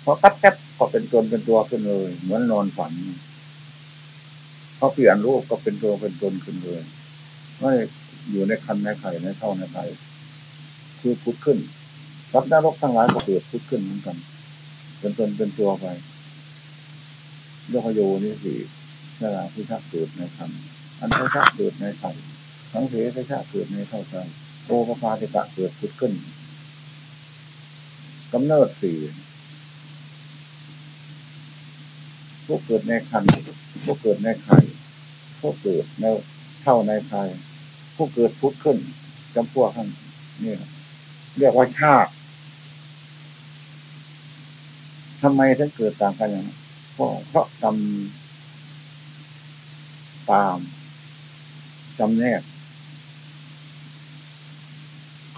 พอกัดแก๊บก็เป็นตนเป็นตัวขึ้นเลย เหมือนนอนฝันพอเปลี่ยนรูปก็เป็นตัวเป็นตนขึ้นเลยไม่อยู่ในคันในไข่ในเท่าในไข่คือพุดขึ้นรับนรกทั้งหลายก็เกิดพุดขึ้นเหมือนกัน เป็นตนเป็นตัวไปโยกโยนี่สินราพิทักษ์เกิดในคันอันพิทักษ์เกิดในไข่ทั้งเสพิทักษ์เกิดในเท่าใจ โอปปาติกะเกิดพุดขึ้นกำเนิดสี่พวกเกิดในคันพวกเกิดในไข่พวกเกิดในเท่าในไข่พวกเกิดพุดขึ้นจำพวกขั้นนี่เรียกว่าชาติทำไมถึงเกิดต่างกันอย่างนั้นเพราะเพราะจำตามจำแนก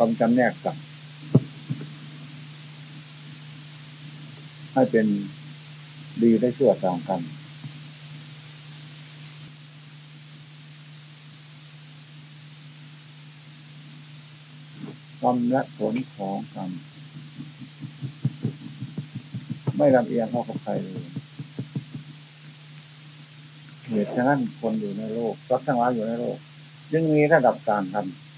กำจำแนกกันให้เป็นดีได้ชั่วต่างกัน กรรมและผลของกรรมไม่ลำเอียงเข้ากับใครเลยเหตุฉะนั้นคนอยู่ในโลกรักทั้งหลายอยู่ในโลก ยังมีระดับการทำ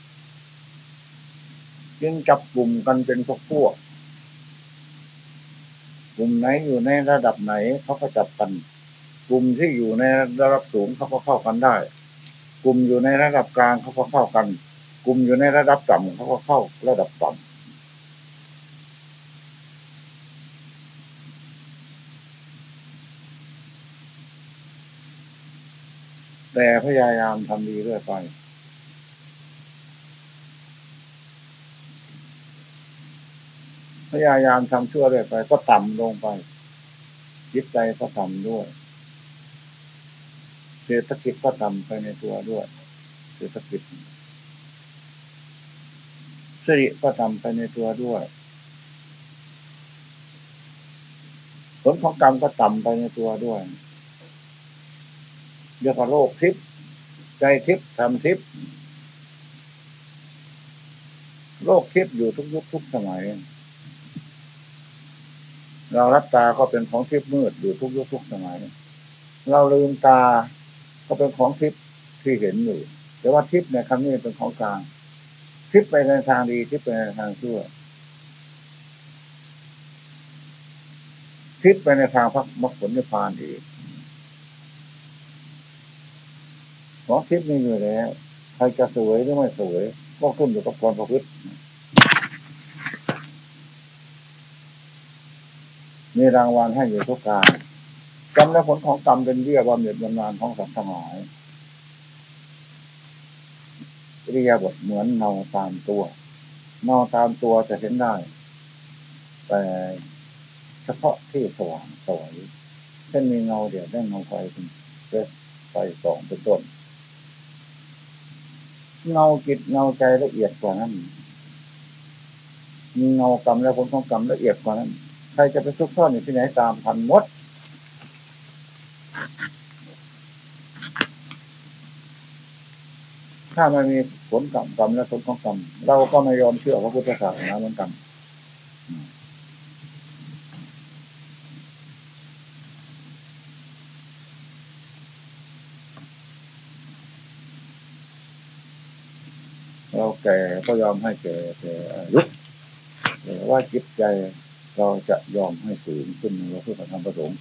จึงจับกลุ่มกันเป็นพวกพวก กลุ่มไหนอยู่ในระดับไหนเขาก็จับกัน กลุ่มที่อยู่ในระดับสูงเขาก็เข้ากันได้ กลุ่มอยู่ในระดับกลางเขาก็เข้ากัน กลุ่มอยู่ในระดับต่ำเขาก็เข้าระดับต่ำแต่พยายามทำดีเรื่อยไป พยายามทำชั่วเรื่อยไป ก็ต่ำลงไปจิตใจก็ต่ำด้วย เศรษฐกิจก็ต่ำไปในตัวด้วย เศรษฐกิจสิริก็ต่ำไปในตัวด้วย ผลของกรรมก็ต่ำไปในตัวด้วยเรียกว่าโลกทิพย์ใจทิพย์ทำทิพย์โลกทิพย์อยู่ทุกยุคทุกสมัย เรารับตาก็เป็นของทิพย์มืดอยู่ทุกยุคทุกสมัย เราลืมตาก็เป็นของทิพย์ที่เห็นอยู่แต่ว่าทิพย์ในครั้งนี้เป็นของกลาง ทิพย์ไปในทางดีทิพย์ไปในทางชั่วทิพย์ไปในทางพระมรรคผลนิพพานอีกของทิพย์มีอยู่แล้วใครจะสวยหรือไม่สวย ก็ขึ้นอยู่กับความประพฤติ มีรางวัลให้อยู่ทุกการกรรมและผลของกรรมเป็นเบี้ยบำเหน็จบำนาญของสัตว์ทั้งหลายเรียบทเหมือนเนาตามตัว เนาตามตัวจะเห็นได้ แต่เฉพาะที่สว่างสวยเช่นมีเงาเดียวได้เงาไฟเป็นไฟสองเป็นต้น เงาจิตเงาใจละเอียดกว่านั้นมีเงากรรมและผลของกรรมละเอียดกว่านั้น ใครจะไปซุกซ่อนอยู่ที่ไหนตามพันมด ถ้ามันมีผลกรรมกรรมและผลของกรรมเราก็ไม่ยอมเชื่อพระพุทธศาสนาเหมือนกันเราแก่ก็ยอมให้แก่แก่ยุแต่ว่าจิตใจ เราจะยอมให้สูงขึ้นเราเพื่อทำประสงค์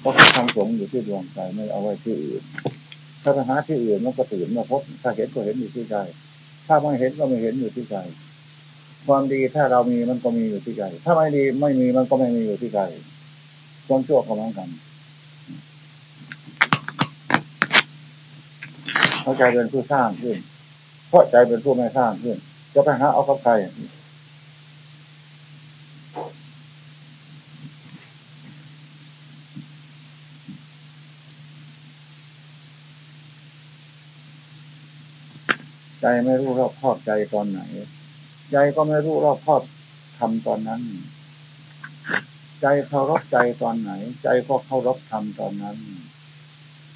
เพราะทำสงฆ์อยู่ที่ดวงใจไม่เอาไว้ที่อื่น ถ้าไปหาที่อื่นมันก็ตื่นมาพบ ถ้าเห็นก็เห็นอยู่ที่ใจ ถ้าไม่เห็นก็ไม่เห็นอยู่ที่ใจ ความดีถ้าเรามีมันก็มีอยู่ที่ใจ ถ้าไม่ดีไม่มีมันก็ไม่มีอยู่ที่ใจความชั่วก็เหมือนกันเพราะใจเป็นผู้สร้างขึ้น เพราะใจเป็นผู้ไม่สร้างขึ้น จะไปหาเอากับใคร ไม่รู้รอบครอบใจตอนไหน ใจก็ไม่รู้รอบครอบทำตอนนั้น ใจเคารพใจตอนไหน ใจก็เคารพทำตอนนั้น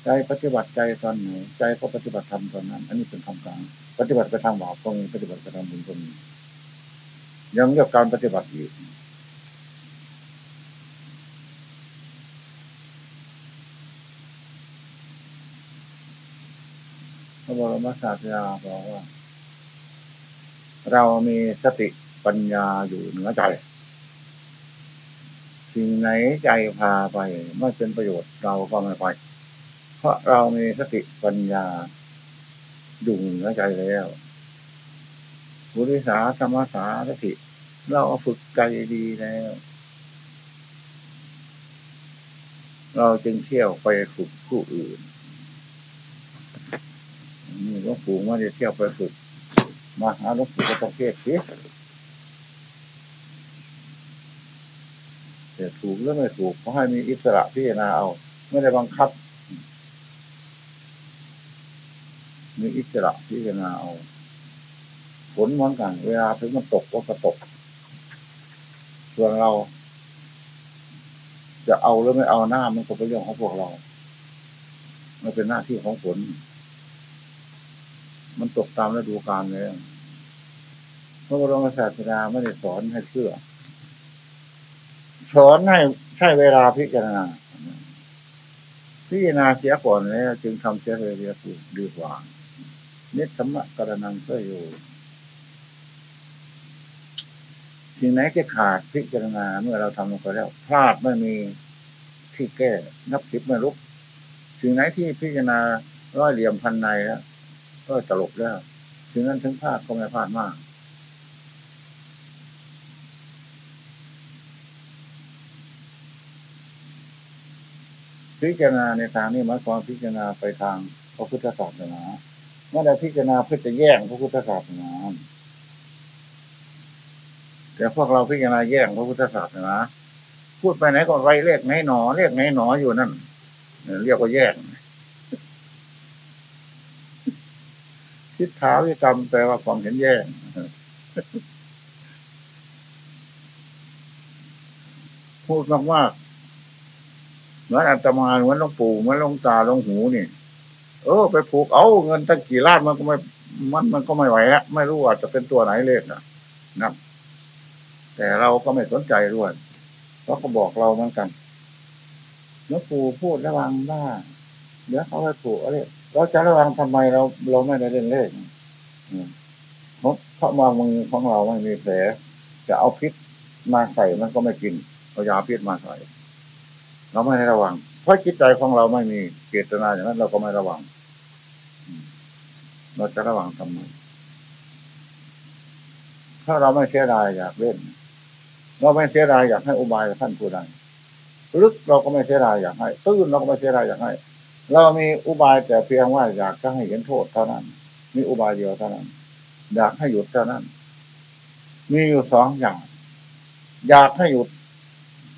ใจปฏิบัติใจตอนไหน ใจก็ปฏิบัติธรรมตอนนั้น อันนี้เป็นคำกลางปฏิบัติไปทางบาปก็มีปฏิบัติไปทางบุญก็มียังเรียกการปฏิบัติอีกพระ บรมศาสดาบอกว่า เรามีสติปัญญาอยู่เหนือใจ สิ่งไหนใจพาไปไม่เป็นประโยชน์เราก็ไม่ไป เพราะเรามีสติปัญญาอยู่เหนือใจแล้วบุริสาธรรมสาสติ เราฝึกใจดีแล้ว เราจึงเที่ยวไปฝึกผู้อื่น นี่หลวงปู่ม่ได้เที่ยวไปฝึก มาหาหลวงปู่ก็ต้องเทศสิแต่ถูกหรือไม่ถูกเขาให้มีอิสระพิจารณาเอา ไม่ได้บังคับ มีอิสระพิจารณาเอาผลเหมือนกัน เวลาถึงมันตกก็ตก ส่วนเรา จะเอาหรือไม่เอาหน้ามันก็เป็นเรื่องของพวกเรา มันเป็นหน้าที่ของผล มันตกตามฤดูกาลเลยพระบรมศาสดาไม่ได้สอนให้เชื่อ สอนให้ใช้เวลาพิจารณา พิจารณาเสียก่อนแล้วจึงทำเสียเลยเรียกดีกว่าเนตธรรมะกระนังก็อยู่สิ่งไหนจะขาดพิจารณาเมื่อเราทำลงไปแล้ว พลาดไม่มีที่แก้นับสิบไม่ลุกสิ่งไหนที่พิจารณาร้อยเหลี่ยมพันในแล้ว ก็ตลกแล้วถึงนั้นถึงพลาดก็ไม่พลาดมาก พิจารณาในทางนี้หมายความพิจารณาไปทางพระพุทธศาสนาไม่ได้พิจารณาเพื่อจะแย่งพระพุทธศาสนาแต่พวกเราพิจารณาแย่งพระพุทธศาสนาพูดไปไหนก็ไรเรียกไหนหนอเรียกไหนหนออยู่นั่นเรียกว่าแย่ง ทิฏฐาวิกรรมแปลว่าความเห็นแย่งพูดมากๆเหมือนอาตมาเหมือนหลวงปู่เหมือนหลวงตาหลวงหูนี่ เออ ไปผูกเอาเงินตั้งกี่ล้านมันก็ไม่มันมันก็ไม่ไหวแล้วไม่รู้ว่าจะเป็นตัวไหนเลขนะนะแต่เราก็ไม่สนใจด้วยเพราะเขาบอกเราเหมือนกันหลวงปู่พูดระวังบ้าเดี๋ยวเขาไปผูกอะไร เราจะระวังทำไมเราเราไม่ได้เล่นเลขเพราะเพราะมามือของเราไม่มีแผลจะเอาพิษมาใส่มันก็ไม่กินเอายาพิษมาใส่เราไม่ได้ระวัง เพราะจิตใจของเราไม่มีเจตนาอย่างนั้นเราก็ไม่ระวัง เราจะระวังทำไมถ้าเราไม่เสียดายอยากเล่น เราไม่เสียดายอยากให้อุบายท่านผู้ใดลึกเราก็ไม่เสียดายอยากให้ตื้นเราก็ไม่เสียดายอยากให้ เรามีอุบายแต่เพียงว่าอยากจะให้เห็นโทษเท่านั้น มีอุบายเดียวเท่านั้น อยากให้หยุดเท่านั้น มีอยู่สองอย่าง อยากให้หยุด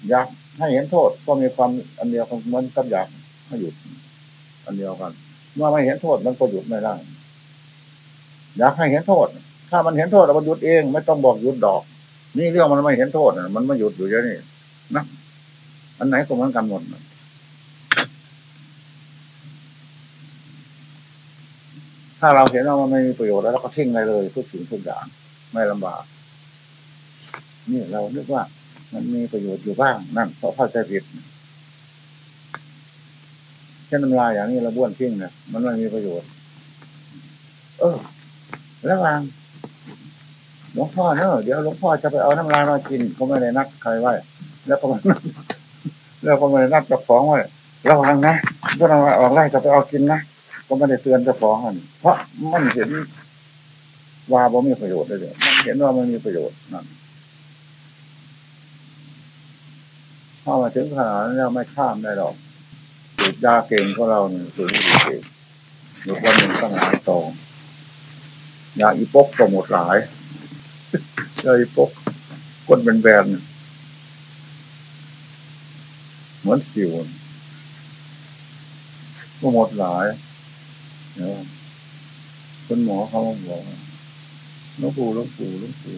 อยากให้เห็นโทษก็มีความอันเดียวกันมือนกับอยากให้หยุด อันเดียวกัน เมื่อไม่เห็นโทษมันก็หยุดไม่ได้ อยากให้เห็นโทษ ถ้ามันเห็นโทษมันหยุดเอง ไม่ต้องบอกหยุดดอก นี่เรื่องมันไม่เห็นโทษมันไม่หยุดอยู่อย่างนี้นะอันไหนก็เหมือนกันหมดน่ะ ถ้าเราเห็นว่ามันไม่มีประโยชน์แล้วเราก็ทิ้งไปเลยทุกสิ่งทุกอย่างไม่ลำบาก นี่เรานึกว่า มันมีประโยชน์อยู่บ้างนั่นเพราะเข้าใจผิดเช่นน้ำลายอย่างนี้เราบ้วนทิ้งนะมันไม่มีประโยชน์ เออระว่างหลวงพ่อเนอะเดี๋ยวหลวงพ่อจะไปเอาน้ำลายมากินก็ไม่ได้นัดใครไว้ แล้วก็ไมาแล้วก็ไม่ได้นัดจ้าของไว้ระวังนะถ้าเราออกไล่จะไปเอากินนะ ก็ไม่ได้เตือนเจ้าของมันเพราะมันเห็นว่าบ่มีประโยชน์เลยมันเห็นว่ามันมีประโยชน์นั่นพอมาถึงขนาดนั้นแล้วไม่ข้ามได้หรอกสูบยาเก่งของเราเนี่ยสูบไม่เก่งหยุดวันหนึ่งตั้งหลายตองยาอีปกก็หมดหลายยาอีปกก้นเป็นแบนๆเหมือนสิวก็หมดหลาย เนาะคุณหมอเขาบอกลูกปู่ลูกปู่ลูกปู่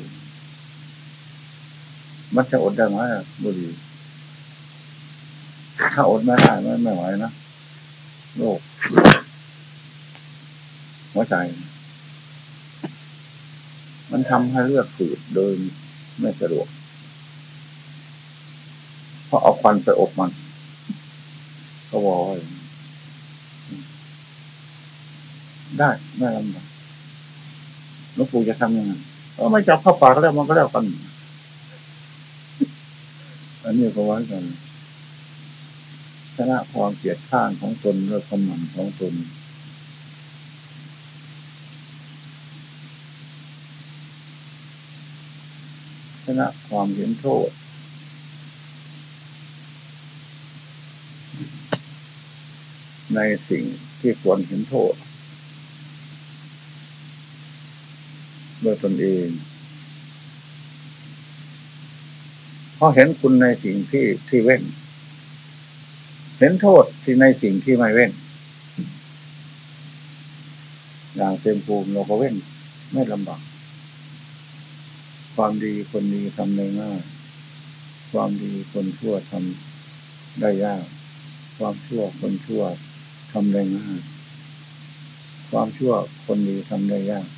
มันจะอดได้ไหมบุหรีถ้าอดไม่ได้ไม่ไม่ไหวนะโรคหัวใจ มันทำให้เลือดฝืดโดยไม่สะดวกเพราะเอาควันไปอบมัน ก็บอกว่า ได้ไม่ลำบากหลวงปู่จะทำยังไงก็ไม่จับเข้าปากแล้วมันก็แล้วกัน อันนี้ก็ไว้กันชนะความเกลียดข้านของตนและความหมั่นของตนชนะความเห็นโทษในสิ่งที่ควรเห็นโทษ ด้วยตนเอง เพราะเห็นคุณในสิ่งที่ที่เว้น เห็นโทษที่ในสิ่งที่ไม่เว้น อย่างเต็มภูมิเราก็เว้น ไม่ลำบาก ความดีคนดีทำได้ง่ายความดีคนชั่วทำได้ยาก ความชั่วคนชั่วทำได้ง่าย ความชั่วคนดีทำได้ยาก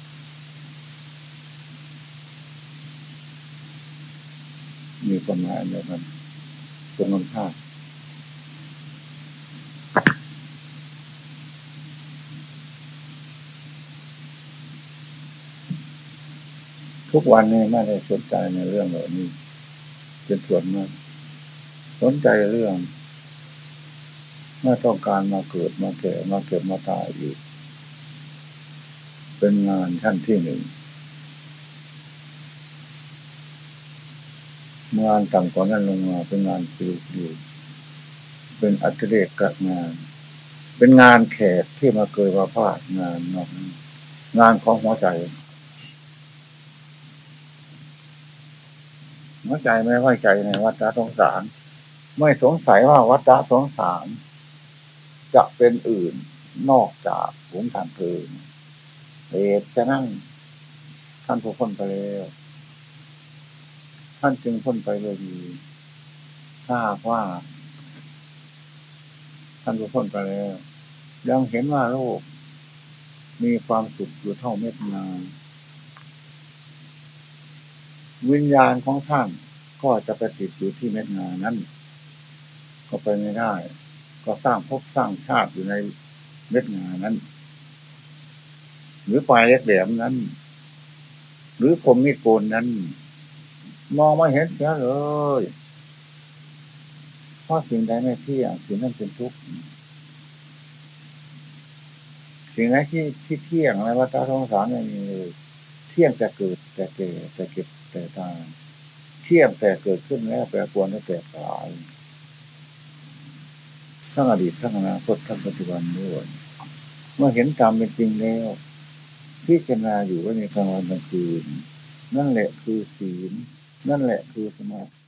มีความหมายอันเดียวกันตรงกันข้ามทุกวันนี้ไม่ได้สนใจในเรื่องเหล่านี้เป็นส่วนมากสนใจเรื่องไม่ต้องการมาเกิดมาแก่มาเก็บมาตายอีก เป็นงานขั้นที่หนึ่ง งานต่ำกว่านั้นลงมาเป็นงานปลูกอยู่เป็นอัจเรกกับงาน เป็นงานแขกที่มาเกิดมาพาดงานนอกนั้นงานของหัวใจ หัวใจไม่ไว้ใจในวัฏสงสาร ไม่สงสัยว่าวัฏสงสาร จะเป็นอื่นนอกจากผงทางเพลิงเหตุจะนั่งท่านผู้พ้นไปแล้ว ท่านจึงพ้นไปเลยดี ถ้าว่า ท่านผู้พ้นไปแล้ว ยังเห็นว่าโลก มีความสุขอยู่เท่าเม็ดงานวิญญาณของท่านก็จะไปติดอยู่ที่เม็ดงานนั้น ก็ไปไม่ได้ ก็สร้างภพสร้างชาติอยู่ในเม็ดงานนั้น หรือปลายเล็กแหลมนั้น หรือคมมีดโกนนั้น มองไม่เห็นเสีเลยเพราะสิ่งใดไม่เที่ยงสิ่งนั้นเป็นทุกข์สิ่งไหนที่ที่เที่ยงในวัฏสงสารไม่มีเลยเที่ยงจะเกิดแต่เก่แต่เก็บแต่ตายเที่ยงแต่เกิดขึ้นแล้วแปรปรวนแล้แตกสลายทั้งอดีตทั้งอนาคตทั้งปัจจุบันด้วยเมื่อเห็นตามเป็นจริงแล้วพิจารณาอยู่ว่าในกลางวันกลางคืนนั่นแหละคือศีล นั่นแหละคือสมาธิ